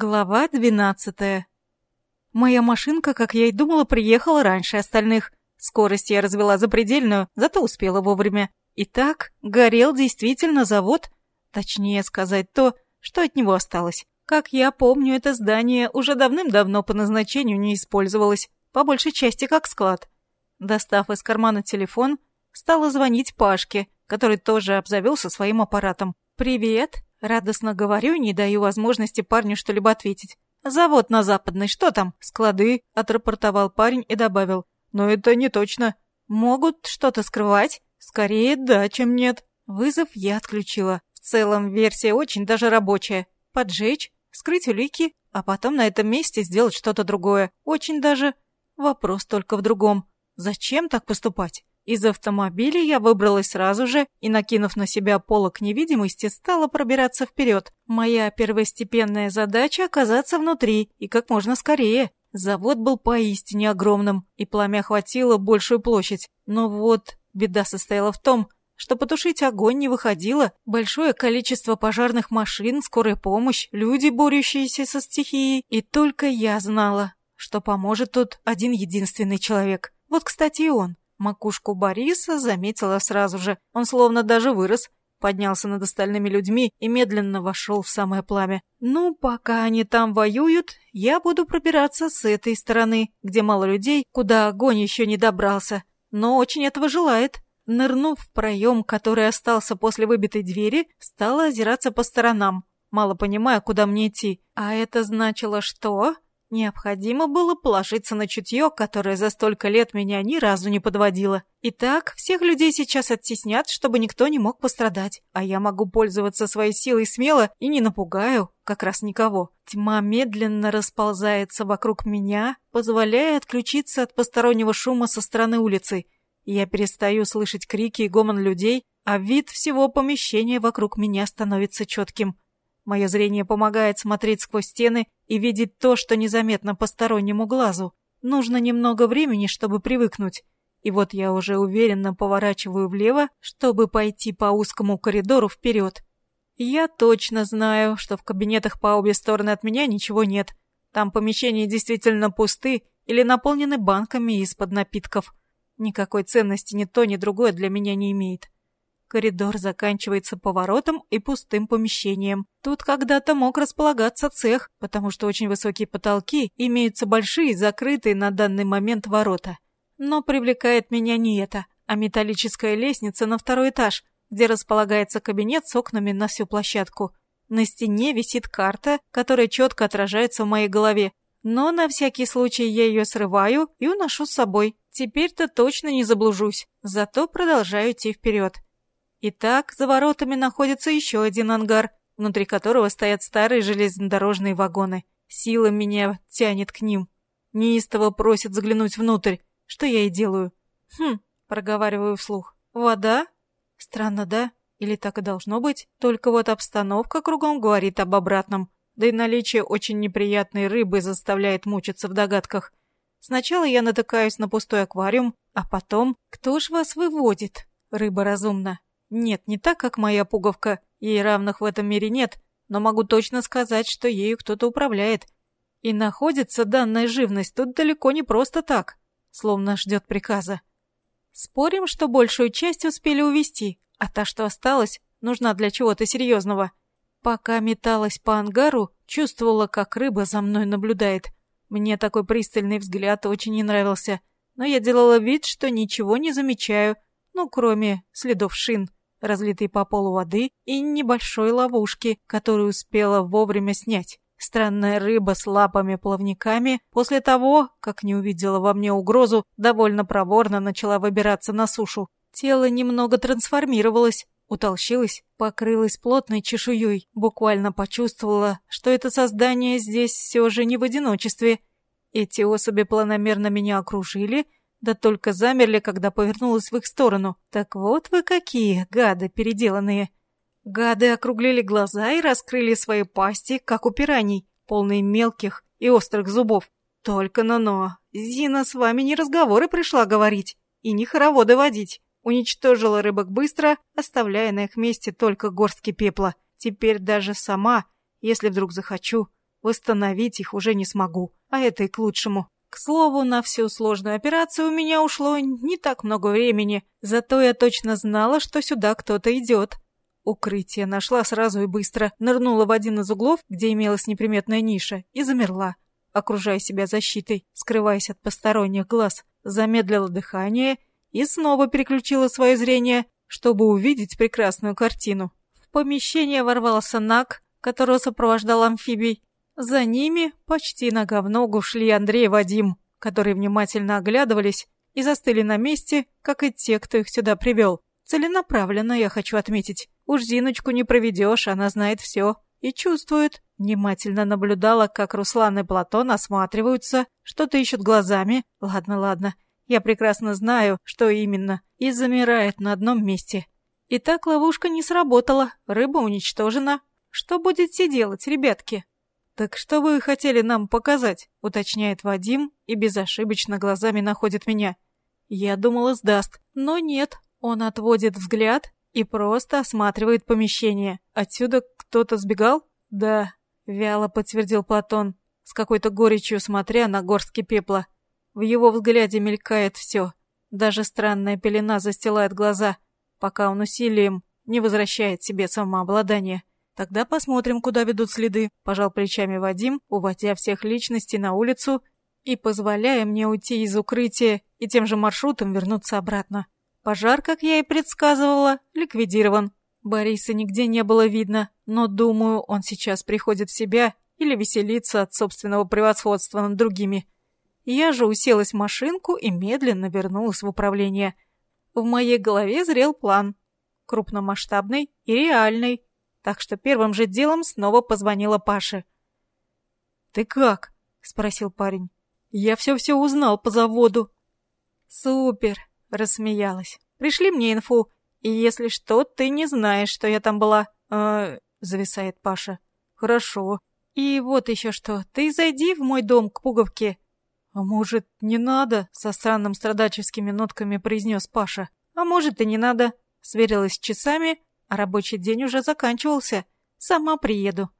Глава двенадцатая. Моя машинка, как я и думала, приехала раньше остальных. Скорость я развела запредельную, зато успела вовремя. Итак, горел действительно завод, точнее сказать то, что от него осталось. Как я помню, это здание уже давным-давно по назначению не использовалось, по большей части как склад. Достав из кармана телефон, стала звонить Пашке, который тоже обзавелся своим аппаратом. «Привет!» Радостно говорю, не даю возможности парню что-либо ответить. «Завод на Западной, что там?» «Склады», — отрапортовал парень и добавил. «Но это не точно. Могут что-то скрывать? Скорее да, чем нет». Вызов я отключила. В целом, версия очень даже рабочая. Поджечь, скрыть улики, а потом на этом месте сделать что-то другое. Очень даже. Вопрос только в другом. Зачем так поступать? Из автомобиля я выбралась сразу же и, накинув на себя полок невидимости, стала пробираться вперед. Моя первостепенная задача — оказаться внутри и как можно скорее. Завод был поистине огромным, и пламя охватило большую площадь. Но вот беда состояла в том, что потушить огонь не выходило. Большое количество пожарных машин, скорая помощь, люди, борющиеся со стихией. И только я знала, что поможет тут один единственный человек. Вот, кстати, и он. Макушку Бориса заметила сразу же. Он словно даже вырос, поднялся над остальными людьми и медленно вошел в самое пламя. «Ну, пока они там воюют, я буду пробираться с этой стороны, где мало людей, куда огонь еще не добрался, но очень этого желает». Нырнув в проем, который остался после выбитой двери, стала озираться по сторонам, мало понимая, куда мне идти. А это значило что? Необходимо было положиться на чутье, которое за столько лет меня ни разу не подводило. Итак, всех людей сейчас оттеснят, чтобы никто не мог пострадать. А я могу пользоваться своей силой смело и не напугаю как раз никого. Тьма медленно расползается вокруг меня, позволяя отключиться от постороннего шума со стороны улицы. Я перестаю слышать крики и гомон людей, а вид всего помещения вокруг меня становится четким. Мое зрение помогает смотреть сквозь стены и видеть то, что незаметно постороннему глазу. Нужно немного времени, чтобы привыкнуть. И вот я уже уверенно поворачиваю влево, чтобы пойти по узкому коридору вперед. Я точно знаю, что в кабинетах по обе стороны от меня ничего нет. Там помещения действительно пусты или наполнены банками из-под напитков. Никакой ценности ни то, ни другое для меня не имеет. Коридор заканчивается поворотом и пустым помещением. Тут когда-то мог располагаться цех, потому что очень высокие потолки, имеются большие, закрытые на данный момент ворота. Но привлекает меня не это, а металлическая лестница на второй этаж, где располагается кабинет с окнами на всю площадку. На стене висит карта, которая четко отражается в моей голове. Но на всякий случай я ее срываю и уношу с собой. Теперь-то точно не заблужусь. Зато продолжаю идти вперед. Итак, за воротами находится еще один ангар, внутри которого стоят старые железнодорожные вагоны. Сила меня тянет к ним. Неистово просит заглянуть внутрь, что я и делаю. Хм, проговариваю вслух. Вода? Странно, да? Или так и должно быть? Только вот обстановка кругом говорит об обратном. Да и наличие очень неприятной рыбы заставляет мучиться в догадках. Сначала я натыкаюсь на пустой аквариум, а потом... Кто ж вас выводит? Рыба разумна. Нет, не так, как моя пуговка, ей равных в этом мире нет, но могу точно сказать, что ею кто-то управляет. И находится данная живность тут далеко не просто так, словно ждет приказа. Спорим, что большую часть успели увести, а та, что осталась, нужна для чего-то серьезного. Пока металась по ангару, чувствовала, как рыба за мной наблюдает. Мне такой пристальный взгляд очень не нравился, но я делала вид, что ничего не замечаю, ну, кроме следов шин разлитой по полу воды и небольшой ловушки, которую успела вовремя снять. Странная рыба с лапами-плавниками после того, как не увидела во мне угрозу, довольно проворно начала выбираться на сушу. Тело немного трансформировалось, утолщилось, покрылось плотной чешуей, буквально почувствовала, что это создание здесь все же не в одиночестве. Эти особи планомерно меня окружили — да только замерли, когда повернулась в их сторону. Так вот вы какие, гады переделанные. Гады округлили глаза и раскрыли свои пасти, как у пираний, полные мелких и острых зубов. Только но-но, Зина с вами не разговоры пришла говорить и не хороводы водить. Уничтожила рыбок быстро, оставляя на их месте только горстки пепла. Теперь даже сама, если вдруг захочу, Восстановить их уже не смогу, а это и к лучшему. К слову, на всю сложную операцию у меня ушло не так много времени, зато я точно знала, что сюда кто-то идет. Укрытие нашла сразу и быстро, нырнула в один из углов, где имелась неприметная ниша, и замерла, окружая себя защитой, скрываясь от посторонних глаз, замедлила дыхание и снова переключила свое зрение, чтобы увидеть прекрасную картину. В помещение ворвался Нак, которого сопровождал амфибий, за ними почти нога в ногу шли Андрей и Вадим, которые внимательно оглядывались и застыли на месте, как и те, кто их сюда привел. Целенаправленно, я хочу отметить. Уж Зиночку не проведешь, она знает все и чувствует. Внимательно наблюдала, как Руслан и Платон осматриваются, что-то ищут глазами. Ладно, ладно, я прекрасно знаю, что именно, и замирает на одном месте. Итак, ловушка не сработала, рыба уничтожена. Что будете делать, ребятки? «Так что вы хотели нам показать?» — уточняет Вадим и безошибочно глазами находит меня. Я думала, сдаст, но нет. Он отводит взгляд и просто осматривает помещение. Отсюда кто-то сбегал? Да, вяло подтвердил Платон, с какой-то горечью смотря на горстки пепла. В его взгляде мелькает все. Даже странная пелена застилает глаза, пока он усилием не возвращает себе самообладание. Тогда посмотрим, куда ведут следы, пожал плечами Вадим, уводя всех личностей на улицу и позволяя мне уйти из укрытия и тем же маршрутом вернуться обратно. Пожар, как я и предсказывала, ликвидирован. Бориса нигде не было видно, но, думаю, он сейчас приходит в себя или веселится от собственного превосходства над другими. Я же уселась в машинку и медленно вернулась в управление. В моей голове зрел план. Крупномасштабный и реальный так что первым же делом снова позвонила Паше. «Ты как?» — спросил парень. «Я все-все узнал по заводу». «Супер!» — рассмеялась. «Пришли мне инфу, и если что, ты не знаешь, что я там была». «Э, — зависает Паша. «Хорошо. И вот еще что. Ты зайди в мой дом к пуговке». «А может, не надо?» — со странным страдаческими нотками произнес Паша. «А может, и не надо». Сверилась с часами а рабочий день уже заканчивался. Сама приеду.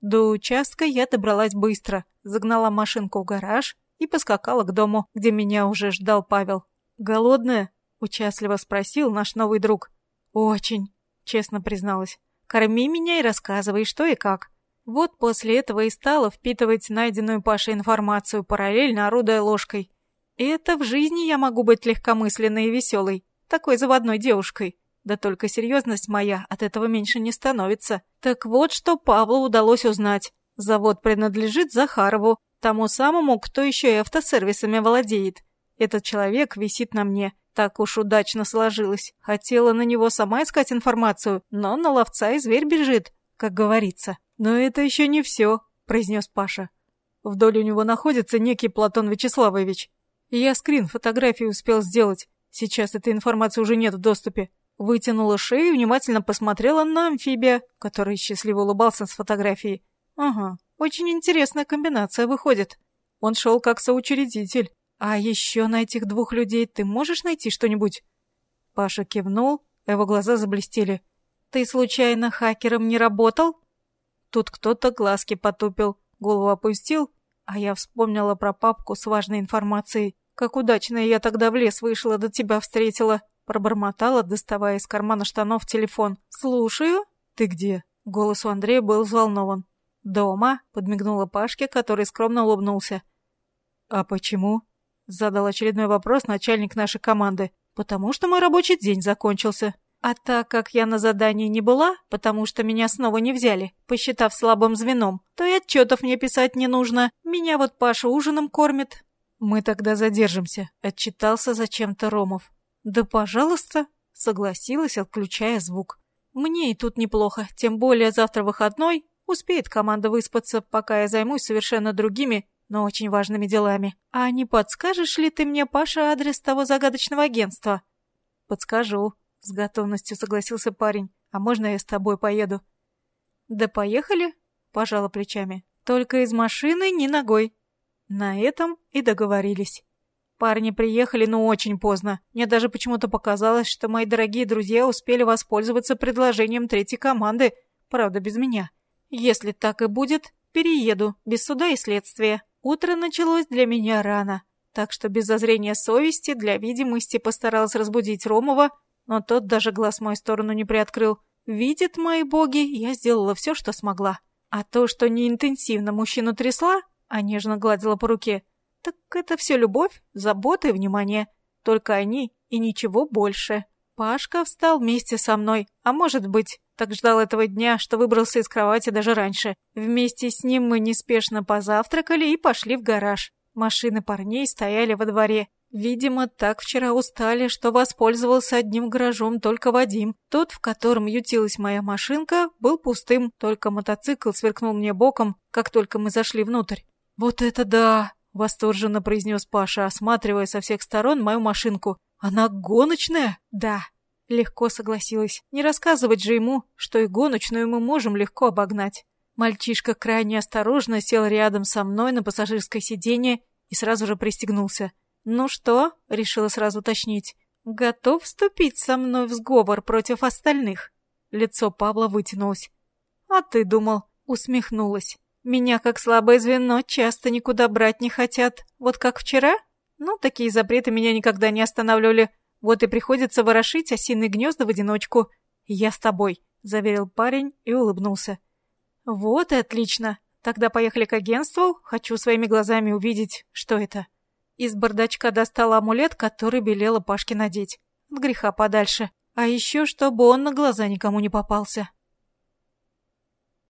До участка я добралась быстро, загнала машинку в гараж и поскакала к дому, где меня уже ждал Павел. «Голодная?» — участливо спросил наш новый друг. «Очень», — честно призналась. «Корми меня и рассказывай, что и как». Вот после этого и стала впитывать найденную Пашей информацию, параллельно орудуя ложкой. Это в жизни я могу быть легкомысленной и веселой, такой заводной девушкой. Да только серьезность моя от этого меньше не становится. Так вот, что Павлу удалось узнать. Завод принадлежит Захарову, тому самому, кто еще и автосервисами владеет. Этот человек висит на мне. Так уж удачно сложилось. Хотела на него сама искать информацию, но на ловца и зверь бежит, как говорится. «Но это еще не все», — произнес Паша. Вдоль у него находится некий Платон Вячеславович. Я скрин фотографии успел сделать. Сейчас этой информации уже нет в доступе. Вытянула шею и внимательно посмотрела на амфибия, который счастливо улыбался с фотографией. Ага, очень интересная комбинация выходит. Он шел как соучредитель. А еще на этих двух людей ты можешь найти что-нибудь? Паша кивнул, а его глаза заблестели. Ты случайно хакером не работал? Тут кто-то глазки потупил, голову опустил, а я вспомнила про папку с важной информацией. Как удачно я тогда в лес вышла, до тебя встретила. Пробормотала, доставая из кармана штанов телефон. «Слушаю. Ты где?» Голос у Андрея был взволнован. «Дома», — подмигнула Пашке, который скромно улыбнулся. «А почему?» — задал очередной вопрос начальник нашей команды. «Потому что мой рабочий день закончился. А так как я на задании не была, потому что меня снова не взяли, посчитав слабым звеном, то и отчетов мне писать не нужно. Меня вот Паша ужином кормит». «Мы тогда задержимся», — отчитался зачем-то Ромов. «Да, пожалуйста», — согласилась, отключая звук. «Мне и тут неплохо, тем более завтра выходной, успеет команда выспаться, пока я займусь совершенно другими, но очень важными делами. А не подскажешь ли ты мне, Паша, адрес того загадочного агентства?» «Подскажу», — с готовностью согласился парень. «А можно я с тобой поеду?» «Да поехали», — пожала плечами. «Только из машины ни ногой». На этом и договорились. Парни приехали, но очень поздно. Мне даже почему-то показалось, что мои дорогие друзья успели воспользоваться предложением третьей команды, правда, без меня. Если так и будет, перееду, без суда и следствия. Утро началось для меня рано, так что без зазрения совести для видимости постаралась разбудить Ромова, но тот даже глаз в мою сторону не приоткрыл. Видят мои боги, я сделала все, что смогла. А то, что не интенсивно мужчину трясла, а нежно гладила по руке, так это все любовь, забота и внимание. Только они и ничего больше. Пашка встал вместе со мной, а может быть, так ждал этого дня, что выбрался из кровати даже раньше. Вместе с ним мы неспешно позавтракали и пошли в гараж. Машины парней стояли во дворе. Видимо, так вчера устали, что воспользовался одним гаражом только Вадим. Тот, в котором ютилась моя машинка, был пустым, только мотоцикл сверкнул мне боком, как только мы зашли внутрь. «Вот это да!» — восторженно произнес Паша, осматривая со всех сторон мою машинку. «Она гоночная?» «Да», — легко согласилась. «Не рассказывать же ему, что и гоночную мы можем легко обогнать». Мальчишка крайне осторожно сел рядом со мной на пассажирское сиденье и сразу же пристегнулся. «Ну что?» — решила сразу уточнить. «Готов вступить со мной в сговор против остальных?» Лицо Павла вытянулось. «А ты думал?» — усмехнулась. «Меня, как слабое звено, часто никуда брать не хотят. Вот как вчера?» Ну, такие запреты меня никогда не останавливали. Вот и приходится ворошить осиные гнезда в одиночку. «Я с тобой», — заверил парень и улыбнулся. «Вот и отлично. Тогда поехали к агентству. Хочу своими глазами увидеть, что это». Из бардачка достала амулет, который велела Пашке надеть. От греха подальше. А еще, чтобы он на глаза никому не попался.